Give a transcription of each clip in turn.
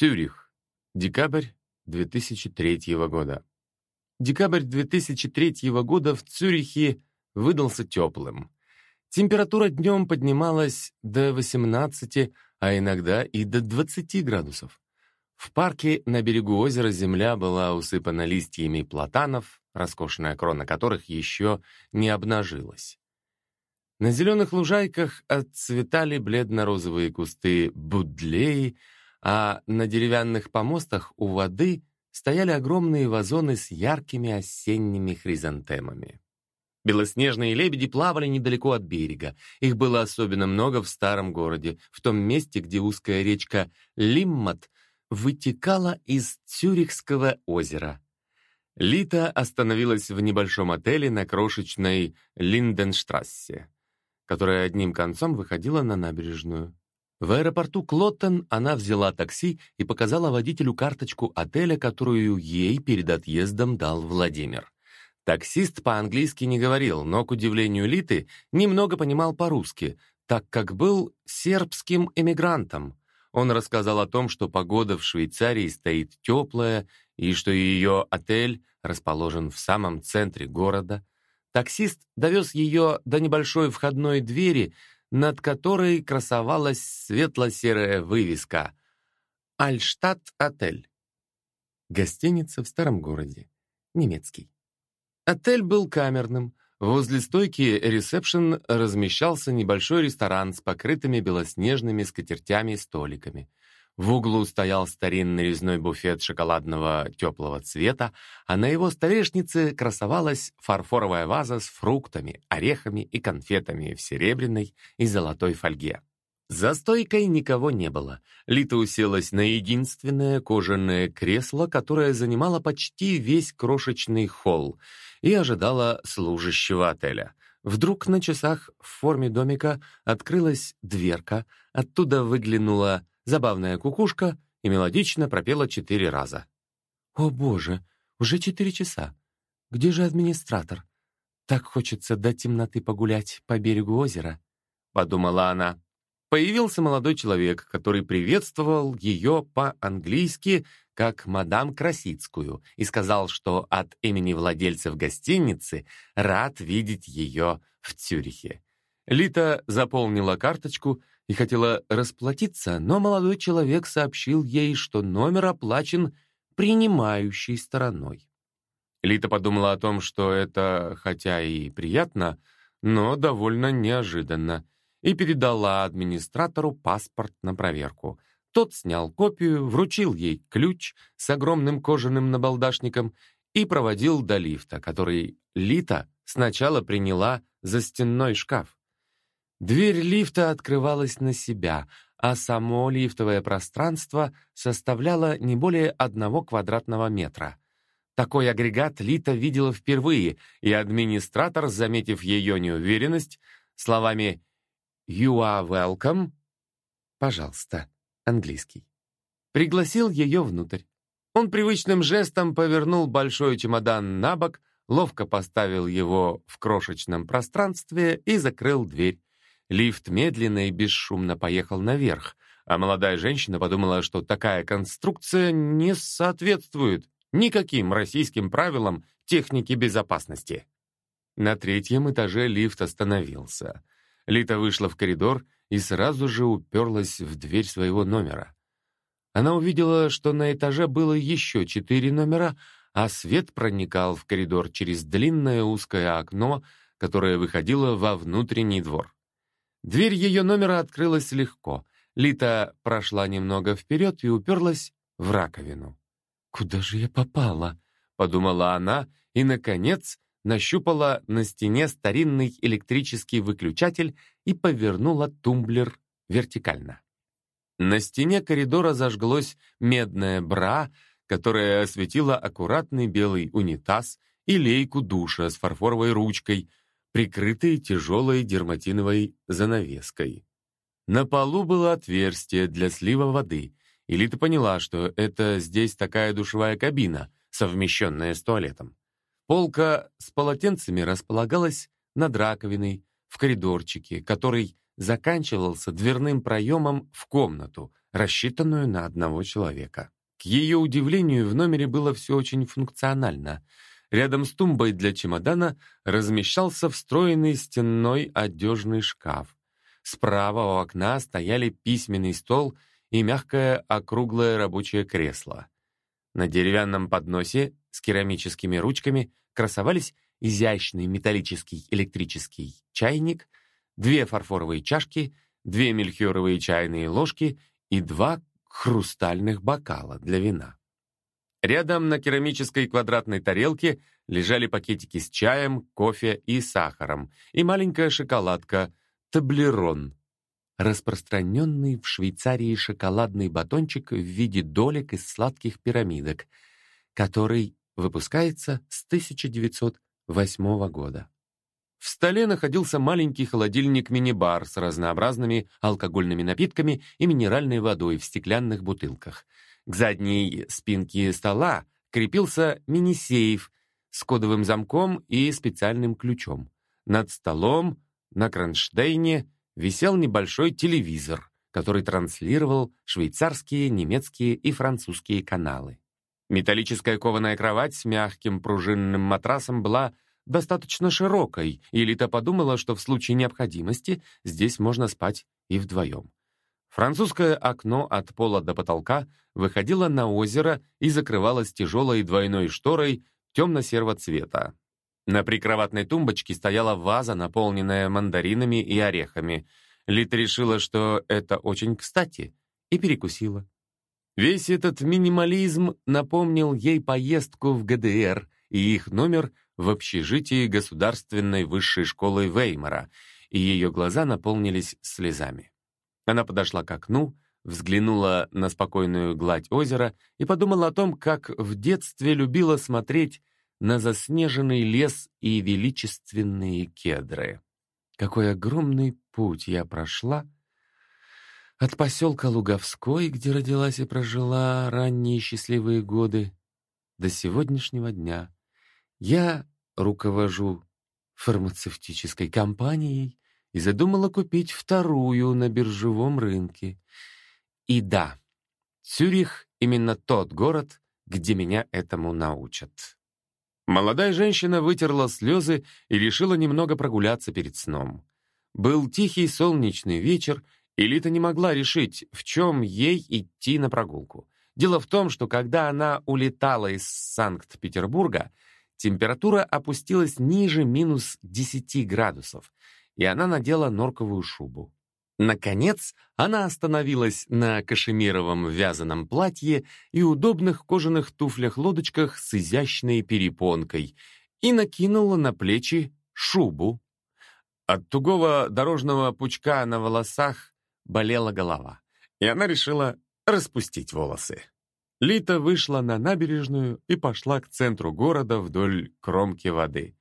Цюрих. Декабрь 2003 года. Декабрь 2003 года в Цюрихе выдался теплым. Температура днем поднималась до 18, а иногда и до 20 градусов. В парке на берегу озера земля была усыпана листьями платанов, роскошная крона которых еще не обнажилась. На зеленых лужайках отцветали бледно-розовые кусты будлеи, а на деревянных помостах у воды стояли огромные вазоны с яркими осенними хризантемами. Белоснежные лебеди плавали недалеко от берега. Их было особенно много в старом городе, в том месте, где узкая речка Лиммат вытекала из Цюрихского озера. Лита остановилась в небольшом отеле на крошечной Линденштрассе, которая одним концом выходила на набережную. В аэропорту Клоттон она взяла такси и показала водителю карточку отеля, которую ей перед отъездом дал Владимир. Таксист по-английски не говорил, но, к удивлению Литы, немного понимал по-русски, так как был сербским эмигрантом. Он рассказал о том, что погода в Швейцарии стоит теплая и что ее отель расположен в самом центре города. Таксист довез ее до небольшой входной двери, над которой красовалась светло-серая вывеска «Альштадт-отель». Гостиница в старом городе. Немецкий. Отель был камерным. Возле стойки ресепшн размещался небольшой ресторан с покрытыми белоснежными скатертями и столиками. В углу стоял старинный резной буфет шоколадного теплого цвета, а на его столешнице красовалась фарфоровая ваза с фруктами, орехами и конфетами в серебряной и золотой фольге. За стойкой никого не было. Лита уселась на единственное кожаное кресло, которое занимало почти весь крошечный холл, и ожидала служащего отеля. Вдруг на часах в форме домика открылась дверка, оттуда выглянула забавная кукушка и мелодично пропела четыре раза. «О боже, уже четыре часа! Где же администратор? Так хочется до темноты погулять по берегу озера», — подумала она. Появился молодой человек, который приветствовал ее по-английски как мадам Красицкую и сказал, что от имени владельцев гостиницы рад видеть ее в Цюрихе. Лита заполнила карточку и хотела расплатиться, но молодой человек сообщил ей, что номер оплачен принимающей стороной. Лита подумала о том, что это, хотя и приятно, но довольно неожиданно, и передала администратору паспорт на проверку. Тот снял копию, вручил ей ключ с огромным кожаным набалдашником и проводил до лифта, который Лита сначала приняла за стенной шкаф. Дверь лифта открывалась на себя, а само лифтовое пространство составляло не более одного квадратного метра. Такой агрегат Лита видела впервые, и администратор, заметив ее неуверенность, словами «You are welcome» «Пожалуйста», английский, пригласил ее внутрь. Он привычным жестом повернул большой чемодан на бок, ловко поставил его в крошечном пространстве и закрыл дверь. Лифт медленно и бесшумно поехал наверх, а молодая женщина подумала, что такая конструкция не соответствует никаким российским правилам техники безопасности. На третьем этаже лифт остановился. Лита вышла в коридор и сразу же уперлась в дверь своего номера. Она увидела, что на этаже было еще четыре номера, а свет проникал в коридор через длинное узкое окно, которое выходило во внутренний двор. Дверь ее номера открылась легко. Лита прошла немного вперед и уперлась в раковину. «Куда же я попала?» — подумала она и, наконец, нащупала на стене старинный электрический выключатель и повернула тумблер вертикально. На стене коридора зажглось медное бра, которое осветило аккуратный белый унитаз и лейку душа с фарфоровой ручкой, прикрытые тяжелой дерматиновой занавеской. На полу было отверстие для слива воды, и Лита поняла, что это здесь такая душевая кабина, совмещенная с туалетом. Полка с полотенцами располагалась над раковиной в коридорчике, который заканчивался дверным проемом в комнату, рассчитанную на одного человека. К ее удивлению, в номере было все очень функционально. Рядом с тумбой для чемодана размещался встроенный стенной одежный шкаф. Справа у окна стояли письменный стол и мягкое округлое рабочее кресло. На деревянном подносе с керамическими ручками красовались изящный металлический электрический чайник, две фарфоровые чашки, две мельхиоровые чайные ложки и два хрустальных бокала для вина. Рядом на керамической квадратной тарелке лежали пакетики с чаем, кофе и сахаром и маленькая шоколадка таблерон, распространенный в Швейцарии шоколадный батончик в виде долек из сладких пирамидок, который выпускается с 1908 года. В столе находился маленький холодильник-мини-бар с разнообразными алкогольными напитками и минеральной водой в стеклянных бутылках. К задней спинке стола крепился мини-сейф с кодовым замком и специальным ключом. Над столом на кронштейне висел небольшой телевизор, который транслировал швейцарские, немецкие и французские каналы. Металлическая кованая кровать с мягким пружинным матрасом была достаточно широкой, и Лита подумала, что в случае необходимости здесь можно спать и вдвоем. Французское окно от пола до потолка выходило на озеро и закрывалось тяжелой двойной шторой темно-серого цвета. На прикроватной тумбочке стояла ваза, наполненная мандаринами и орехами. Лита решила, что это очень кстати, и перекусила. Весь этот минимализм напомнил ей поездку в ГДР и их номер в общежитии Государственной высшей школы Веймара, и ее глаза наполнились слезами. Она подошла к окну, взглянула на спокойную гладь озера и подумала о том, как в детстве любила смотреть на заснеженный лес и величественные кедры. Какой огромный путь я прошла от поселка Луговской, где родилась и прожила ранние счастливые годы, до сегодняшнего дня. Я руковожу фармацевтической компанией и задумала купить вторую на биржевом рынке. И да, Цюрих — именно тот город, где меня этому научат. Молодая женщина вытерла слезы и решила немного прогуляться перед сном. Был тихий солнечный вечер, и Лита не могла решить, в чем ей идти на прогулку. Дело в том, что когда она улетала из Санкт-Петербурга, Температура опустилась ниже минус 10 градусов, и она надела норковую шубу. Наконец, она остановилась на кашемировом вязаном платье и удобных кожаных туфлях-лодочках с изящной перепонкой и накинула на плечи шубу. От тугого дорожного пучка на волосах болела голова, и она решила распустить волосы. Лита вышла на набережную и пошла к центру города вдоль кромки воды.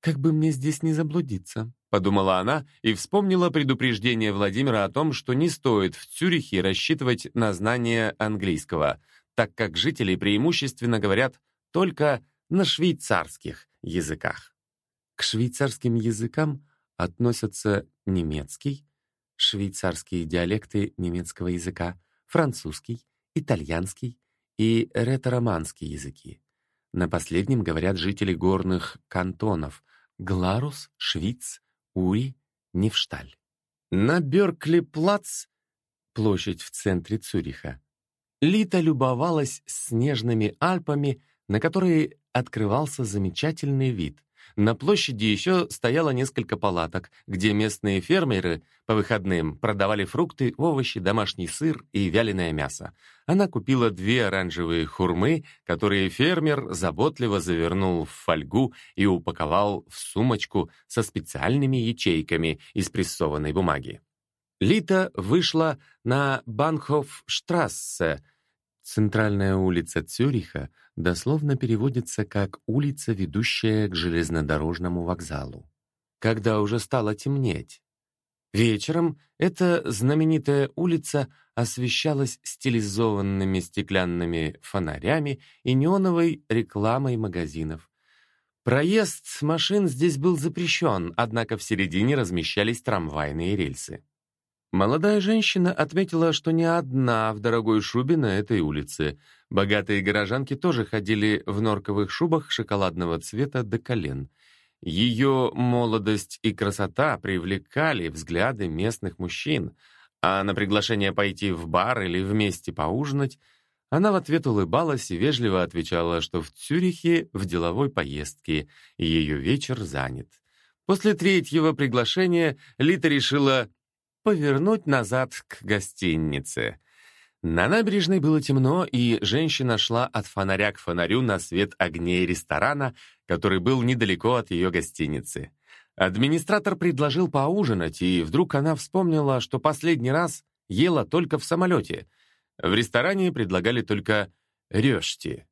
«Как бы мне здесь не заблудиться», — подумала она и вспомнила предупреждение Владимира о том, что не стоит в Цюрихе рассчитывать на знание английского, так как жители преимущественно говорят только на швейцарских языках. К швейцарским языкам относятся немецкий, швейцарские диалекты немецкого языка, французский, итальянский и ретро-романский языки. На последнем говорят жители горных кантонов Гларус, Швиц, Ури, Невшталь. На Бёркли-плац, площадь в центре Цюриха, Лита любовалась снежными Альпами, на которые открывался замечательный вид. На площади еще стояло несколько палаток, где местные фермеры по выходным продавали фрукты, овощи, домашний сыр и вяленое мясо. Она купила две оранжевые хурмы, которые фермер заботливо завернул в фольгу и упаковал в сумочку со специальными ячейками из прессованной бумаги. Лита вышла на Банхофштрассе, центральная улица Цюриха, дословно переводится как «улица, ведущая к железнодорожному вокзалу». Когда уже стало темнеть. Вечером эта знаменитая улица освещалась стилизованными стеклянными фонарями и неоновой рекламой магазинов. Проезд машин здесь был запрещен, однако в середине размещались трамвайные рельсы. Молодая женщина отметила, что не одна в дорогой шубе на этой улице. Богатые горожанки тоже ходили в норковых шубах шоколадного цвета до колен. Ее молодость и красота привлекали взгляды местных мужчин, а на приглашение пойти в бар или вместе поужинать она в ответ улыбалась и вежливо отвечала, что в Цюрихе в деловой поездке, и ее вечер занят. После третьего приглашения Лита решила повернуть назад к гостинице. На набережной было темно, и женщина шла от фонаря к фонарю на свет огней ресторана, который был недалеко от ее гостиницы. Администратор предложил поужинать, и вдруг она вспомнила, что последний раз ела только в самолете. В ресторане предлагали только рёшти.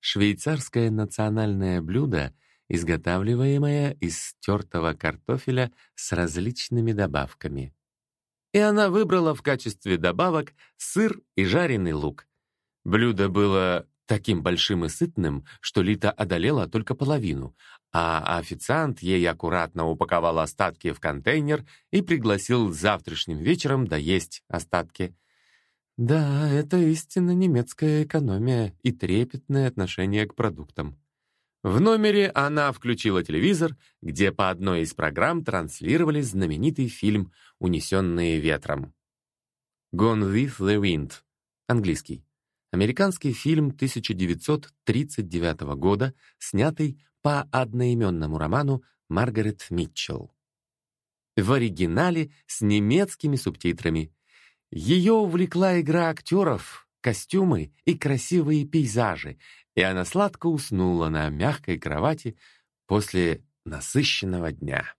Швейцарское национальное блюдо, изготавливаемое из тертого картофеля с различными добавками и она выбрала в качестве добавок сыр и жареный лук. Блюдо было таким большим и сытным, что Лита одолела только половину, а официант ей аккуратно упаковал остатки в контейнер и пригласил завтрашним вечером доесть остатки. Да, это истинно немецкая экономия и трепетное отношение к продуктам. В номере она включила телевизор, где по одной из программ транслировали знаменитый фильм «Унесенные ветром». «Gone with the Wind» — английский. Американский фильм 1939 года, снятый по одноименному роману Маргарет Митчелл. В оригинале с немецкими субтитрами. Ее увлекла игра актеров, костюмы и красивые пейзажи, и она сладко уснула на мягкой кровати после насыщенного дня.